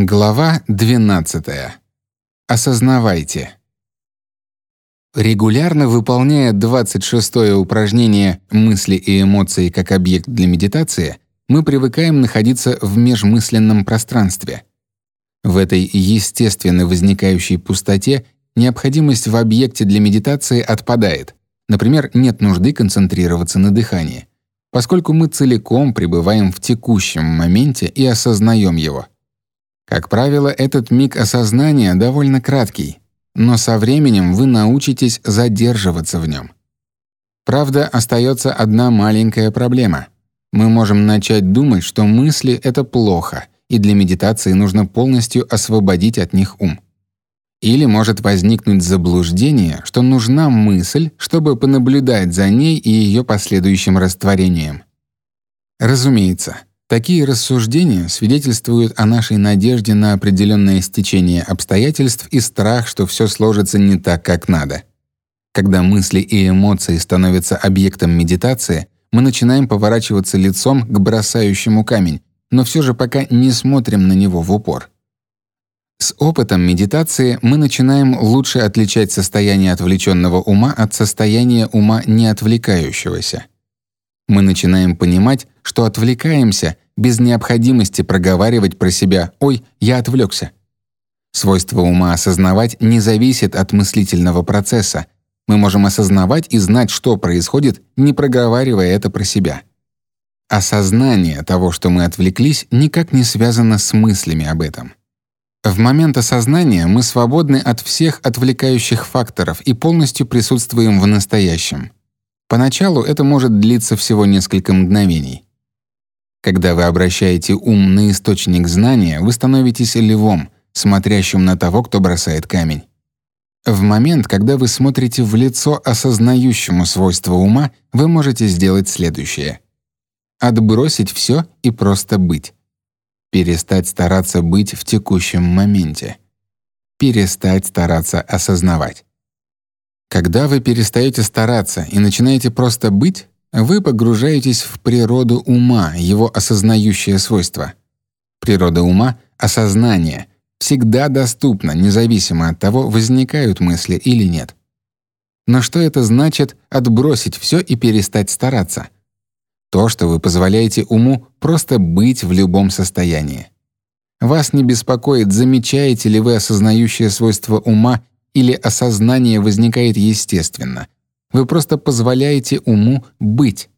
Глава 12. Осознавайте. Регулярно выполняя 26-е упражнение «Мысли и эмоции как объект для медитации», мы привыкаем находиться в межмысленном пространстве. В этой естественно возникающей пустоте необходимость в объекте для медитации отпадает. Например, нет нужды концентрироваться на дыхании, поскольку мы целиком пребываем в текущем моменте и осознаем его — как правило, этот миг осознания довольно краткий, но со временем вы научитесь задерживаться в нем. Правда, остается одна маленькая проблема. Мы можем начать думать, что мысли — это плохо, и для медитации нужно полностью освободить от них ум. Или может возникнуть заблуждение, что нужна мысль, чтобы понаблюдать за ней и ее последующим растворением. Разумеется, Такие рассуждения свидетельствуют о нашей надежде на определенное стечение обстоятельств и страх, что все сложится не так, как надо. Когда мысли и эмоции становятся объектом медитации, мы начинаем поворачиваться лицом к бросающему камень, но все же пока не смотрим на него в упор. С опытом медитации мы начинаем лучше отличать состояние отвлеченного ума от состояния ума не отвлекающегося. Мы начинаем понимать, что отвлекаемся без необходимости проговаривать про себя «Ой, я отвлекся». Свойство ума осознавать не зависит от мыслительного процесса. Мы можем осознавать и знать, что происходит, не проговаривая это про себя. Осознание того, что мы отвлеклись, никак не связано с мыслями об этом. В момент осознания мы свободны от всех отвлекающих факторов и полностью присутствуем в настоящем. Поначалу это может длиться всего несколько мгновений. Когда вы обращаете ум на источник знания, вы становитесь львом, смотрящим на того, кто бросает камень. В момент, когда вы смотрите в лицо осознающему свойство ума, вы можете сделать следующее. Отбросить все и просто быть. Перестать стараться быть в текущем моменте. Перестать стараться осознавать. Когда вы перестаете стараться и начинаете просто быть, вы погружаетесь в природу ума, его осознающее свойство. Природа ума — осознание, всегда доступна, независимо от того, возникают мысли или нет. Но что это значит отбросить все и перестать стараться? То, что вы позволяете уму просто быть в любом состоянии. Вас не беспокоит, замечаете ли вы осознающее свойство ума или осознание возникает естественно. Вы просто позволяете уму быть.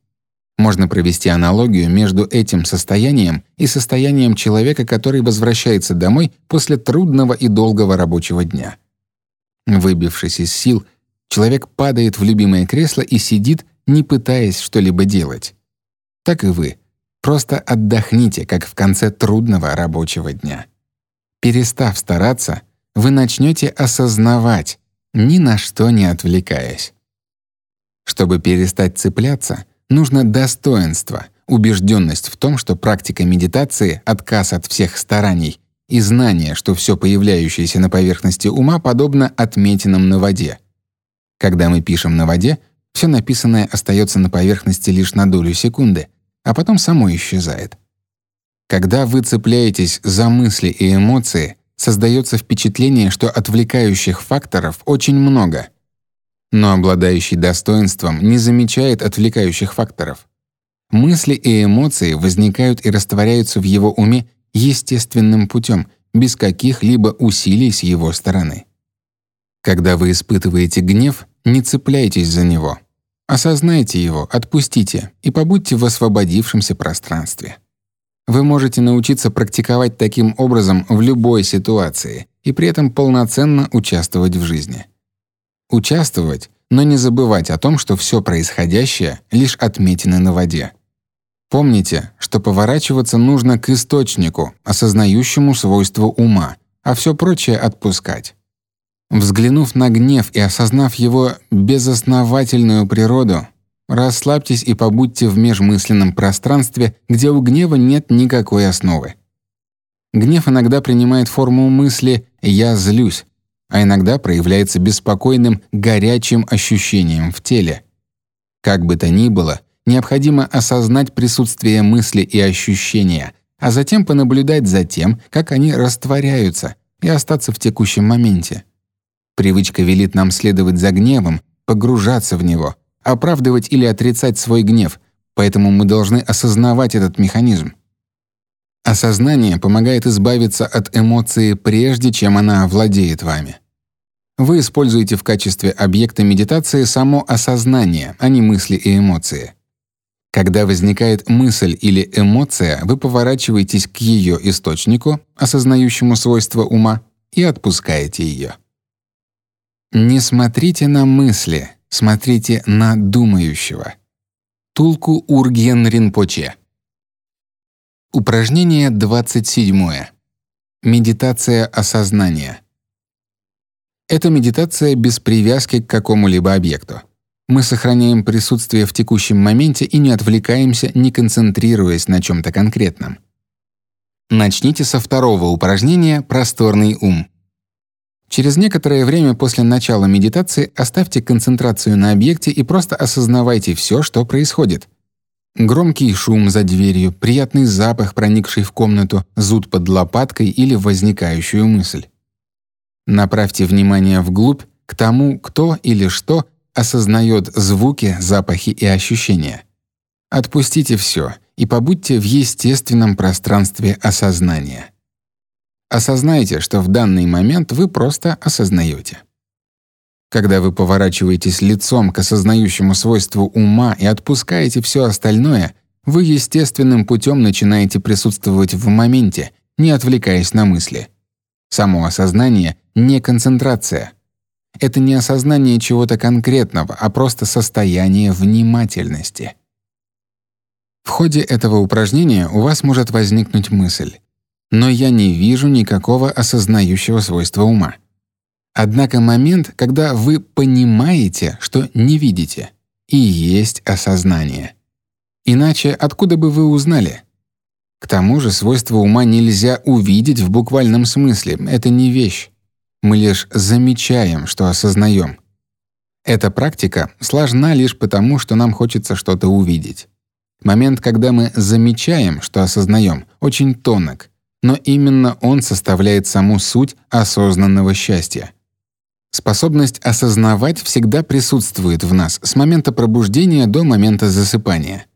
Можно провести аналогию между этим состоянием и состоянием человека, который возвращается домой после трудного и долгого рабочего дня. Выбившись из сил, человек падает в любимое кресло и сидит, не пытаясь что-либо делать. Так и вы. Просто отдохните, как в конце трудного рабочего дня. Перестав стараться, вы начнете осознавать, ни на что не отвлекаясь. Чтобы перестать цепляться, нужно достоинство, убежденность в том, что практика медитации — отказ от всех стараний и знание, что все появляющееся на поверхности ума подобно отметинам на воде. Когда мы пишем на воде, все написанное остается на поверхности лишь на долю секунды, а потом само исчезает. Когда вы цепляетесь за мысли и эмоции, создается впечатление, что отвлекающих факторов очень много. Но обладающий достоинством не замечает отвлекающих факторов. Мысли и эмоции возникают и растворяются в его уме естественным путем, без каких-либо усилий с его стороны. Когда вы испытываете гнев, не цепляйтесь за него. Осознайте его, отпустите и побудьте в освободившемся пространстве. Вы можете научиться практиковать таким образом в любой ситуации и при этом полноценно участвовать в жизни. Участвовать, но не забывать о том, что все происходящее — лишь отметины на воде. Помните, что поворачиваться нужно к источнику, осознающему свойства ума, а все прочее отпускать. Взглянув на гнев и осознав его безосновательную природу, Расслабьтесь и побудьте в межмысленном пространстве, где у гнева нет никакой основы. Гнев иногда принимает форму мысли «я злюсь», а иногда проявляется беспокойным, горячим ощущением в теле. Как бы то ни было, необходимо осознать присутствие мысли и ощущения, а затем понаблюдать за тем, как они растворяются, и остаться в текущем моменте. Привычка велит нам следовать за гневом, погружаться в него, оправдывать или отрицать свой гнев, поэтому мы должны осознавать этот механизм. Осознание помогает избавиться от эмоции прежде, чем она овладеет вами. Вы используете в качестве объекта медитации само осознание, а не мысли и эмоции. Когда возникает мысль или эмоция, вы поворачиваетесь к ее источнику, осознающему свойства ума, и отпускаете ее. Не смотрите на мысли, смотрите на думающего. Тулку Урген Ринпоче. Упражнение 27. Медитация осознания. Это медитация без привязки к какому-либо объекту. Мы сохраняем присутствие в текущем моменте и не отвлекаемся, не концентрируясь на чем то конкретном. Начните со второго упражнения «Просторный ум». Через некоторое время после начала медитации оставьте концентрацию на объекте и просто осознавайте все, что происходит. Громкий шум за дверью, приятный запах, проникший в комнату, зуд под лопаткой или возникающую мысль. Направьте внимание вглубь к тому, кто или что осознает звуки, запахи и ощущения. Отпустите все и побудьте в естественном пространстве осознания. Осознайте, что в данный момент вы просто осознаете. Когда вы поворачиваетесь лицом к осознающему свойству ума и отпускаете все остальное, вы естественным путем начинаете присутствовать в моменте, не отвлекаясь на мысли. Само осознание — не концентрация — это не осознание чего-то конкретного, а просто состояние внимательности. В ходе этого упражнения у вас может возникнуть мысль: "Но я не вижу никакого осознающего свойства ума". Однако момент, когда вы понимаете, что не видите, и есть осознание. Иначе откуда бы вы узнали? К тому же свойства ума нельзя увидеть в буквальном смысле, это не вещь. Мы лишь замечаем, что осознаем. Эта практика сложна лишь потому, что нам хочется что-то увидеть. Момент, когда мы замечаем, что осознаем, очень тонок, но именно он составляет саму суть осознанного счастья. Способность осознавать всегда присутствует в нас с момента пробуждения до момента засыпания.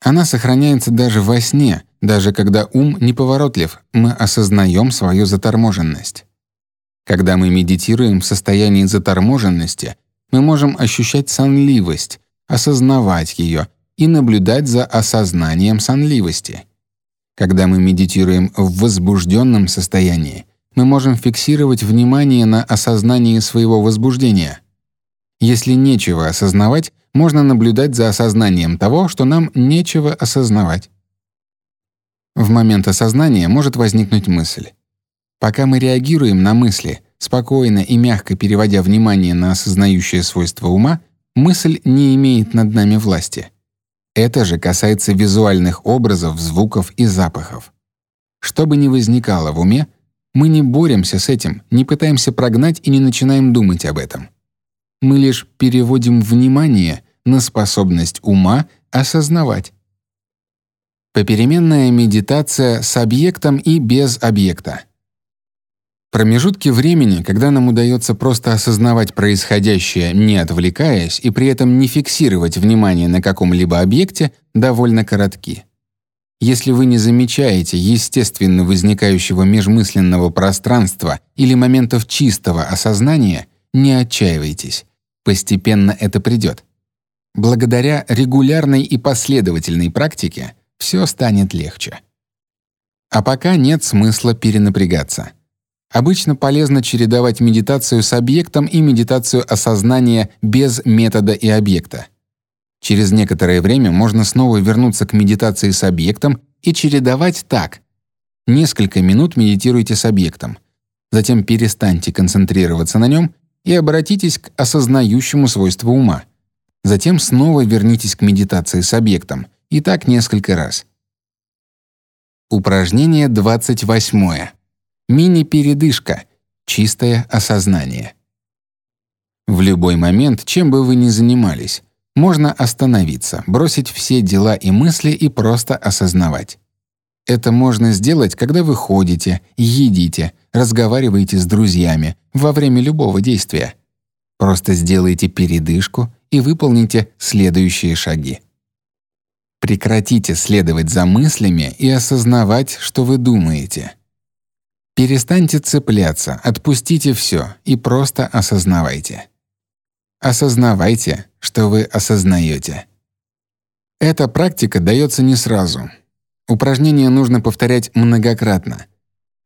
Она сохраняется даже во сне, даже когда ум неповоротлив, мы осознаем свою заторможенность. Когда мы медитируем в состоянии заторможенности, мы можем ощущать сонливость, осознавать ее и наблюдать за осознанием сонливости. Когда мы медитируем в возбужденном состоянии, мы можем фиксировать внимание на осознании своего возбуждения. Если нечего осознавать, можно наблюдать за осознанием того, что нам нечего осознавать. В момент осознания может возникнуть мысль: Пока мы реагируем на мысли, спокойно и мягко переводя внимание на осознающее свойство ума, мысль не имеет над нами власти. Это же касается визуальных образов, звуков и запахов. Что бы ни возникало в уме, мы не боремся с этим, не пытаемся прогнать и не начинаем думать об этом. Мы лишь переводим внимание на способность ума осознавать. Попеременная медитация с объектом и без объекта. Промежутки времени, когда нам удается просто осознавать происходящее, не отвлекаясь, и при этом не фиксировать внимание на каком-либо объекте, довольно коротки. Если вы не замечаете естественно возникающего межмысленного пространства или моментов чистого осознания, не отчаивайтесь. Постепенно это придет. Благодаря регулярной и последовательной практике все станет легче. А пока нет смысла перенапрягаться. Обычно полезно чередовать медитацию с объектом и медитацию осознания без метода и объекта. Через некоторое время можно снова вернуться к медитации с объектом и чередовать так. Несколько минут медитируйте с объектом. Затем перестаньте концентрироваться на нем и обратитесь к осознающему свойству ума. Затем снова вернитесь к медитации с объектом. И так несколько раз. Упражнение 28. Мини-передышка, чистое осознание. В любой момент, чем бы вы ни занимались, можно остановиться, бросить все дела и мысли и просто осознавать. Это можно сделать, когда вы ходите, едите, разговариваете с друзьями, во время любого действия. Просто сделайте передышку и выполните следующие шаги. Прекратите следовать за мыслями и осознавать, что вы думаете. Перестаньте цепляться, отпустите все и просто осознавайте. Осознавайте, что вы осознаете. Эта практика дается не сразу. Упражнение нужно повторять многократно.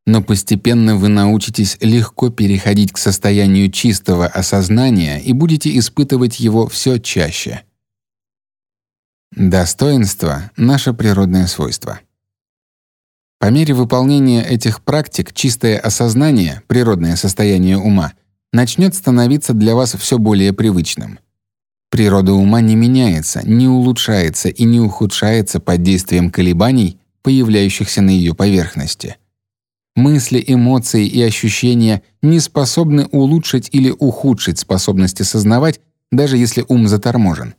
Но постепенно вы научитесь легко переходить к состоянию чистого осознания и будете испытывать его все чаще. Достоинство — наше природное свойство. По мере выполнения этих практик чистое осознание, природное состояние ума, начнет становиться для вас все более привычным. Природа ума не меняется, не улучшается и не ухудшается под действием колебаний, появляющихся на ее поверхности. Мысли, эмоции и ощущения не способны улучшить или ухудшить способность осознавать, даже если ум заторможен.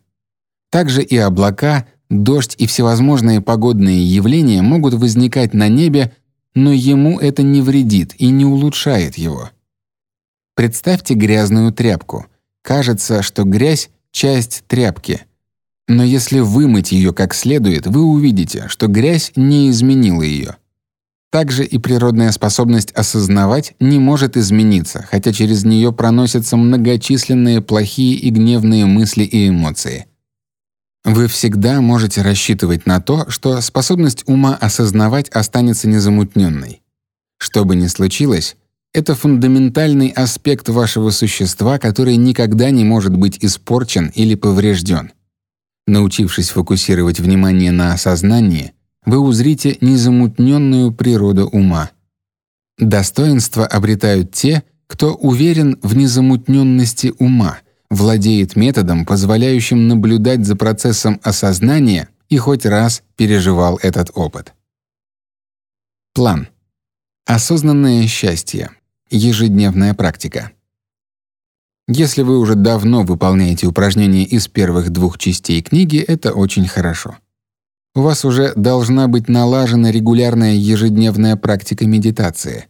Также и облака, дождь и всевозможные погодные явления могут возникать на небе, но ему это не вредит и не улучшает его. Представьте грязную тряпку. Кажется, что грязь часть тряпки. Но если вымыть ее как следует, вы увидите, что грязь не изменила ее. Также и природная способность осознавать не может измениться, хотя через нее проносятся многочисленные плохие и гневные мысли и эмоции. Вы всегда можете рассчитывать на то, что способность ума осознавать останется незамутненной. Что бы ни случилось, это фундаментальный аспект вашего существа, который никогда не может быть испорчен или поврежден. Научившись фокусировать внимание на осознании, вы узрите незамутненную природу ума. Достоинство обретают те, кто уверен в незамутненности ума, владеет методом, позволяющим наблюдать за процессом осознания и хоть раз переживал этот опыт. План. Осознанное счастье. Ежедневная практика. Если вы уже давно выполняете упражнения из первых двух частей книги, это очень хорошо. У вас уже должна быть налажена регулярная ежедневная практика медитации.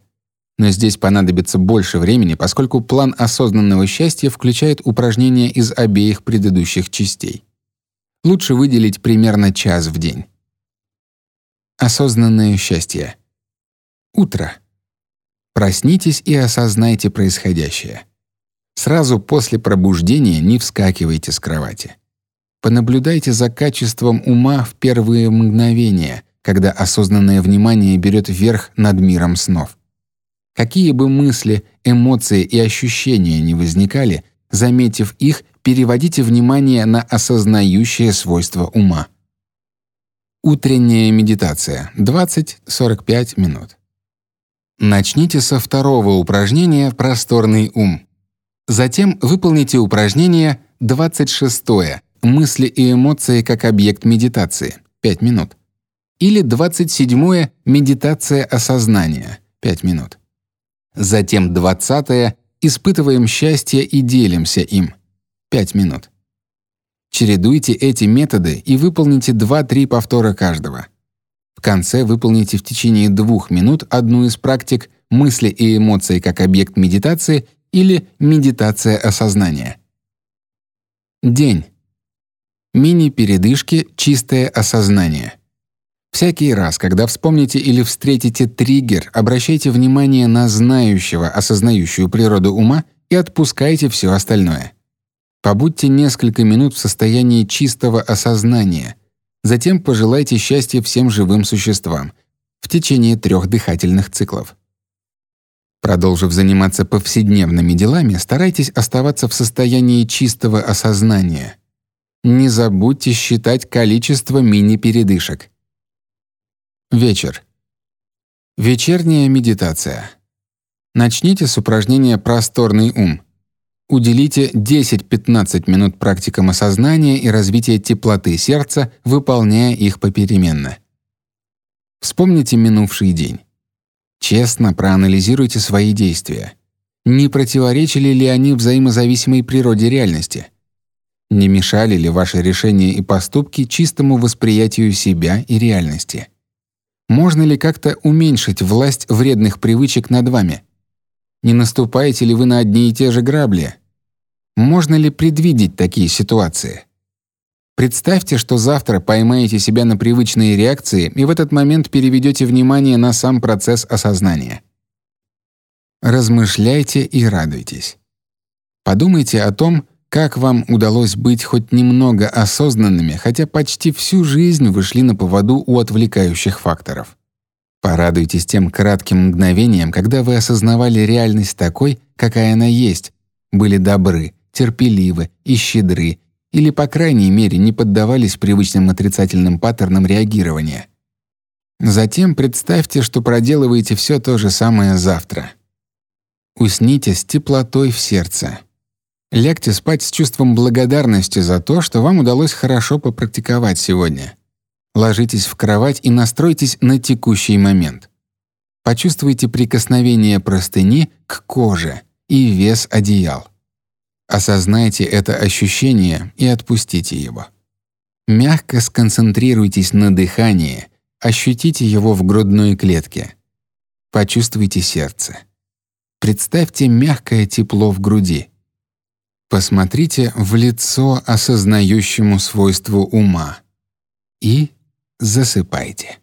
Но здесь понадобится больше времени, поскольку план осознанного счастья включает упражнения из обеих предыдущих частей. Лучше выделить примерно час в день. Осознанное счастье. Утро. Проснитесь и осознайте происходящее. Сразу после пробуждения не вскакивайте с кровати. Понаблюдайте за качеством ума в первые мгновения, когда осознанное внимание берет верх над миром снов. Какие бы мысли, эмоции и ощущения ни возникали, заметив их, переводите внимание на осознающее свойство ума. Утренняя медитация 20-45 минут. Начните со второго упражнения «Просторный ум». Затем выполните упражнение 26 «Мысли и эмоции как объект медитации» 5 минут. Или 27 «Медитация осознания» 5 минут. Затем 20 «Испытываем счастье и делимся им» 5 минут. Чередуйте эти методы и выполните 2-3 повтора каждого. В конце выполните в течение двух минут одну из практик мысли и эмоции как объект медитации или медитация осознания. День. Мини-передышки «Чистое осознание». Всякий раз, когда вспомните или встретите триггер, обращайте внимание на знающего, осознающую природу ума и отпускайте все остальное. Побудьте несколько минут в состоянии чистого осознания — Затем пожелайте счастья всем живым существам в течение трех дыхательных циклов. Продолжив заниматься повседневными делами, старайтесь оставаться в состоянии чистого осознания. Не забудьте считать количество мини-передышек. Вечер. Вечерняя медитация. Начните с упражнения «Просторный ум». Уделите 10-15 минут практикам осознания и развития теплоты сердца, выполняя их попеременно. Вспомните минувший день. Честно проанализируйте свои действия. Не противоречили ли они взаимозависимой природе реальности? Не мешали ли ваши решения и поступки чистому восприятию себя и реальности? Можно ли как-то уменьшить власть вредных привычек над вами? Не наступаете ли вы на одни и те же грабли? Можно ли предвидеть такие ситуации? Представьте, что завтра поймаете себя на привычные реакции и в этот момент переведете внимание на сам процесс осознания. Размышляйте и радуйтесь. Подумайте о том, как вам удалось быть хоть немного осознанными, хотя почти всю жизнь вы шли на поводу у отвлекающих факторов. Порадуйтесь тем кратким мгновением, когда вы осознавали реальность такой, какая она есть, были добры, терпеливы и щедры, или, по крайней мере, не поддавались привычным отрицательным паттернам реагирования. Затем представьте, что проделываете все то же самое завтра. Усните с теплотой в сердце. Лягте спать с чувством благодарности за то, что вам удалось хорошо попрактиковать сегодня. Ложитесь в кровать и настройтесь на текущий момент. Почувствуйте прикосновение простыни к коже и вес одеял. Осознайте это ощущение и отпустите его. Мягко сконцентрируйтесь на дыхании, ощутите его в грудной клетке. Почувствуйте сердце. Представьте мягкое тепло в груди. Посмотрите в лицо осознающему свойству ума и засыпайте.